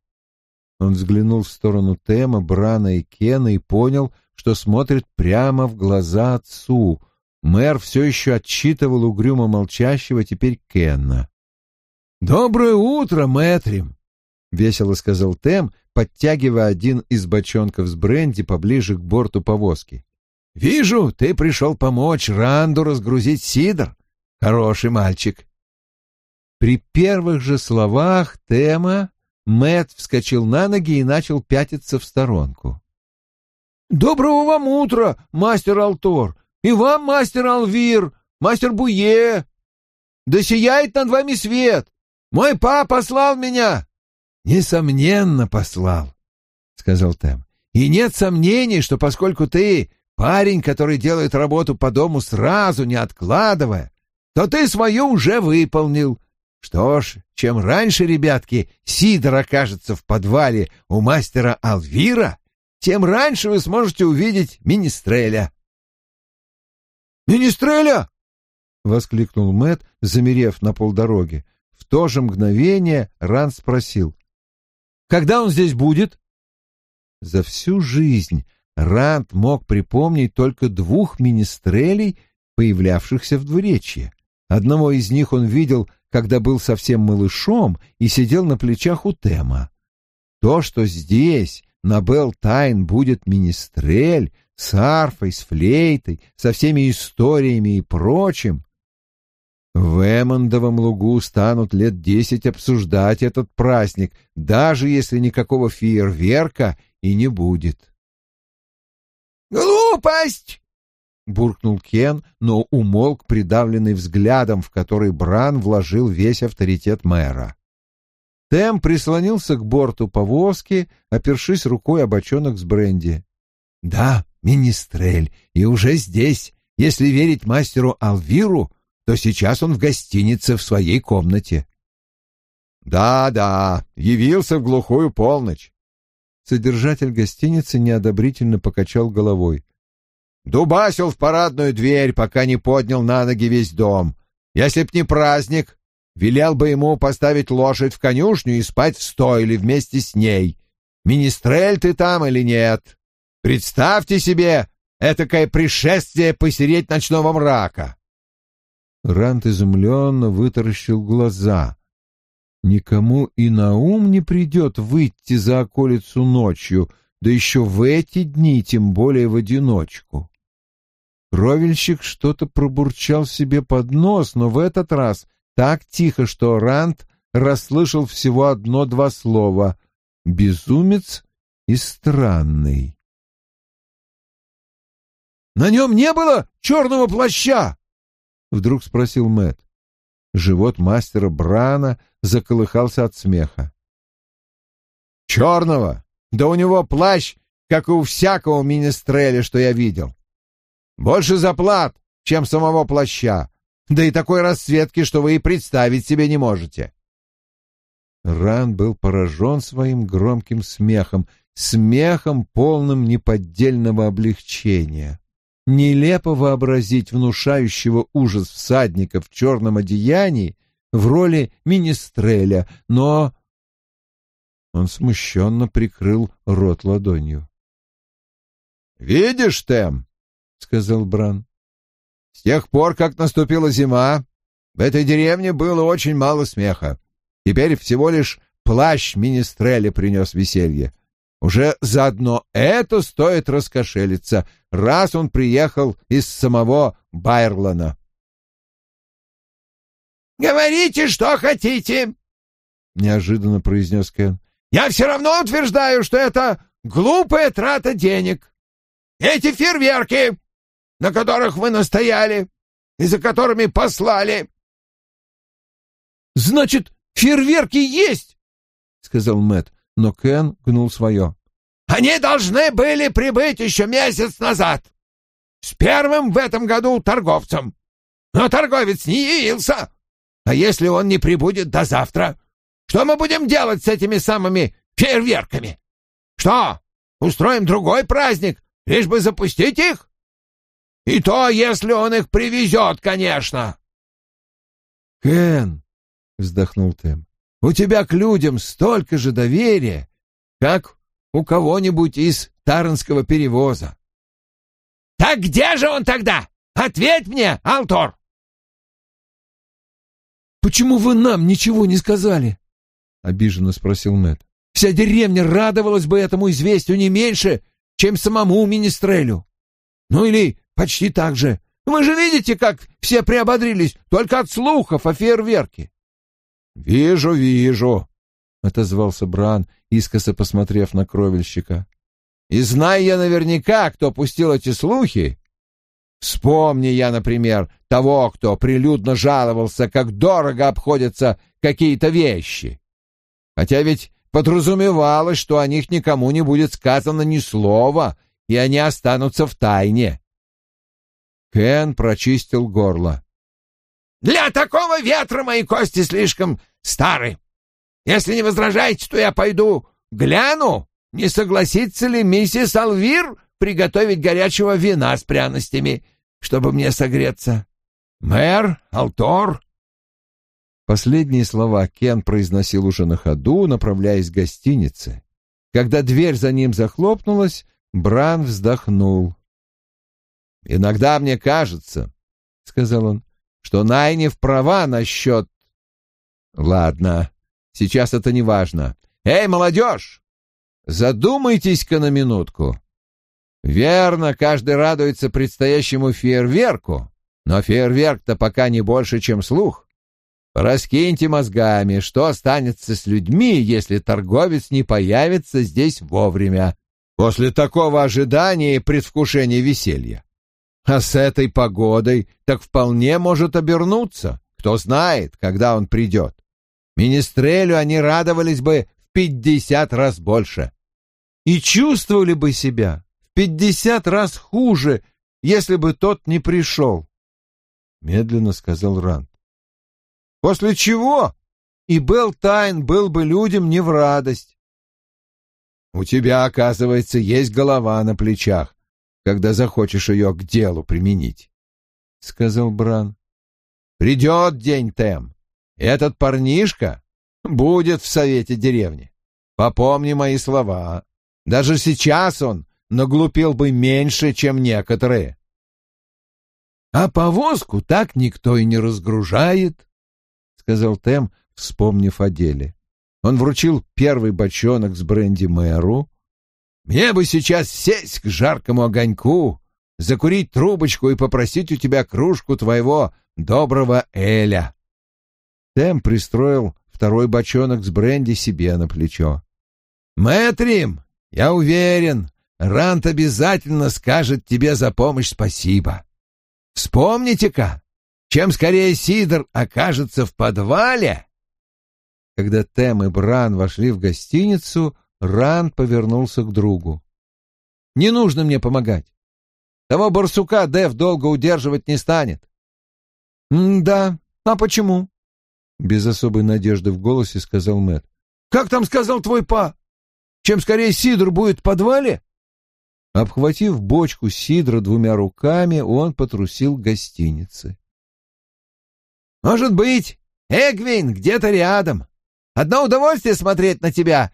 Он взглянул в сторону Тема, Брана и Кена и понял, что смотрит прямо в глаза отцу. Мэр все еще отчитывал угрюмо молчащего теперь Кенна. «Доброе утро, Мэтрим!» — весело сказал Тем, подтягивая один из бочонков с бренди поближе к борту повозки. «Вижу, ты пришел помочь Ранду разгрузить сидр. Хороший мальчик». При первых же словах Тема Мэт вскочил на ноги и начал пятиться в сторонку. «Доброго вам утра, мастер Алтор! И вам, мастер Алвир, мастер Буе! Да сияет над вами свет! Мой папа послал меня!» «Несомненно, послал», — сказал Тем. «И нет сомнений, что поскольку ты парень, который делает работу по дому сразу, не откладывая, то ты свою уже выполнил. Что ж, чем раньше, ребятки, Сидор окажется в подвале у мастера Алвира, тем раньше вы сможете увидеть Министреля». «Министреля!» — воскликнул Мэт, замерев на полдороги. В то же мгновение Ран спросил. Когда он здесь будет? За всю жизнь Ранд мог припомнить только двух министрелей, появлявшихся в двуречье. Одного из них он видел, когда был совсем малышом и сидел на плечах у Тема. То, что здесь, на Белтайн, будет министрель с арфой, с флейтой, со всеми историями и прочим, в Эммондовом лугу станут лет десять обсуждать этот праздник, даже если никакого фейерверка и не будет. «Глупость!» — буркнул Кен, но умолк, придавленный взглядом, в который Бран вложил весь авторитет мэра. Тем прислонился к борту повозки, опершись рукой о бочонок с бренди. «Да, министрель, и уже здесь. Если верить мастеру Алвиру, то сейчас он в гостинице в своей комнате. «Да-да, явился в глухую полночь». Содержатель гостиницы неодобрительно покачал головой. «Дубасил в парадную дверь, пока не поднял на ноги весь дом. Если б не праздник, велел бы ему поставить лошадь в конюшню и спать в стойле вместе с ней. Министрель ты там или нет? Представьте себе этакое пришествие посереть ночного мрака. Рант изумленно вытаращил глаза. Никому и на ум не придет выйти за околицу ночью, да еще в эти дни, тем более в одиночку. Кровельщик что-то пробурчал себе под нос, но в этот раз так тихо, что Рант расслышал всего одно-два слова — «безумец» и «странный». «На нем не было черного плаща!» вдруг спросил Мэт. Живот мастера Брана заколыхался от смеха. «Черного! Да у него плащ, как и у всякого министреля, что я видел. Больше заплат, чем самого плаща, да и такой расцветки, что вы и представить себе не можете». Ран был поражен своим громким смехом, смехом, полным неподдельного облегчения. Нелепо вообразить внушающего ужас всадника в черном одеянии в роли министреля, но... Он смущенно прикрыл рот ладонью. «Видишь, Тем?» — сказал Бран. «С тех пор, как наступила зима, в этой деревне было очень мало смеха. Теперь всего лишь плащ министреля принес веселье. Уже заодно это стоит раскошелиться, раз он приехал из самого Байрлана. «Говорите, что хотите», — неожиданно произнес Кен. «Я все равно утверждаю, что это глупая трата денег. Эти фейерверки, на которых вы настояли и за которыми послали». «Значит, фейерверки есть!» — сказал Мэт но Кен гнул свое. «Они должны были прибыть еще месяц назад. С первым в этом году торговцем. Но торговец не явился. А если он не прибудет до завтра, что мы будем делать с этими самыми фейерверками? Что, устроим другой праздник, лишь бы запустить их? И то, если он их привезет, конечно!» «Кен!» — вздохнул Тэм. У тебя к людям столько же доверия, как у кого-нибудь из Таранского перевоза. — Так где же он тогда? Ответь мне, Алтор! — Почему вы нам ничего не сказали? — обиженно спросил Мэт. Вся деревня радовалась бы этому известию не меньше, чем самому министрелю. Ну или почти так же. Вы же видите, как все приободрились только от слухов о фейерверке. «Вижу, вижу», — отозвался Бран, искоса посмотрев на кровельщика. «И зная я наверняка, кто пустил эти слухи, вспомни я, например, того, кто прилюдно жаловался, как дорого обходятся какие-то вещи. Хотя ведь подразумевалось, что о них никому не будет сказано ни слова, и они останутся в тайне». Кен прочистил горло. Для такого ветра мои кости слишком стары. Если не возражаете, то я пойду гляну, не согласится ли миссис Алвир приготовить горячего вина с пряностями, чтобы мне согреться. Мэр, Алтор. Последние слова Кен произносил уже на ходу, направляясь к гостинице. Когда дверь за ним захлопнулась, Бран вздохнул. «Иногда мне кажется, — сказал он, что Найнев права насчет... Ладно, сейчас это не важно. Эй, молодежь, задумайтесь-ка на минутку. Верно, каждый радуется предстоящему фейерверку, но фейерверк-то пока не больше, чем слух. Раскиньте мозгами, что останется с людьми, если торговец не появится здесь вовремя, после такого ожидания и предвкушения веселья. А с этой погодой так вполне может обернуться. Кто знает, когда он придет. Министрелю они радовались бы в пятьдесят раз больше. И чувствовали бы себя в пятьдесят раз хуже, если бы тот не пришел. Медленно сказал Ранд. После чего и Белтайн был бы людям не в радость. У тебя, оказывается, есть голова на плечах, когда захочешь ее к делу применить, — сказал Бран. — Придет день, Тем. Этот парнишка будет в совете деревни. Попомни мои слова. Даже сейчас он наглупил бы меньше, чем некоторые. — А повозку так никто и не разгружает, — сказал Тем, вспомнив о деле. Он вручил первый бочонок с бренди мэру, мне бы сейчас сесть к жаркому огоньку, закурить трубочку и попросить у тебя кружку твоего доброго Эля. Тем пристроил второй бочонок с бренди себе на плечо. Мэтрим, я уверен, Рант обязательно скажет тебе за помощь спасибо. Вспомните-ка, чем скорее Сидор окажется в подвале. Когда Тем и Бран вошли в гостиницу, Ранд повернулся к другу. «Не нужно мне помогать. Того барсука Дэв долго удерживать не станет». «Да, а почему?» Без особой надежды в голосе сказал Мэт. «Как там сказал твой па? Чем скорее Сидор будет в подвале?» Обхватив бочку Сидра двумя руками, он потрусил к гостинице. «Может быть, Эгвин где-то рядом. Одно удовольствие смотреть на тебя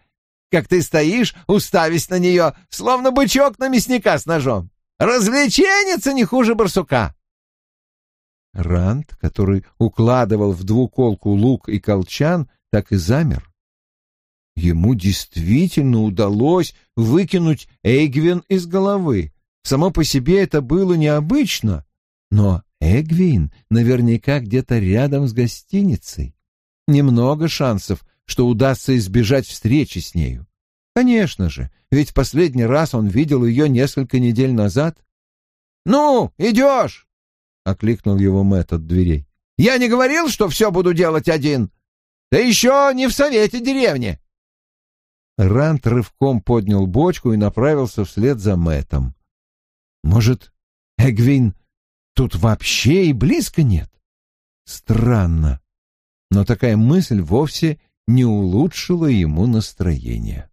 как ты стоишь, уставясь на нее, словно бычок на мясника с ножом. Развлеченница не хуже барсука. Ранд, который укладывал в двуколку лук и колчан, так и замер. Ему действительно удалось выкинуть Эгвин из головы. Само по себе это было необычно, но Эгвин наверняка где-то рядом с гостиницей. Немного шансов, что удастся избежать встречи с нею. Конечно же, ведь последний раз он видел ее несколько недель назад. «Ну, идешь!» — окликнул его Мэтт от дверей. «Я не говорил, что все буду делать один. Да еще не в совете деревни!» Рант рывком поднял бочку и направился вслед за Мэттом. «Может, Эгвин тут вообще и близко нет?» Странно. Но такая мысль вовсе не улучшила ему настроение.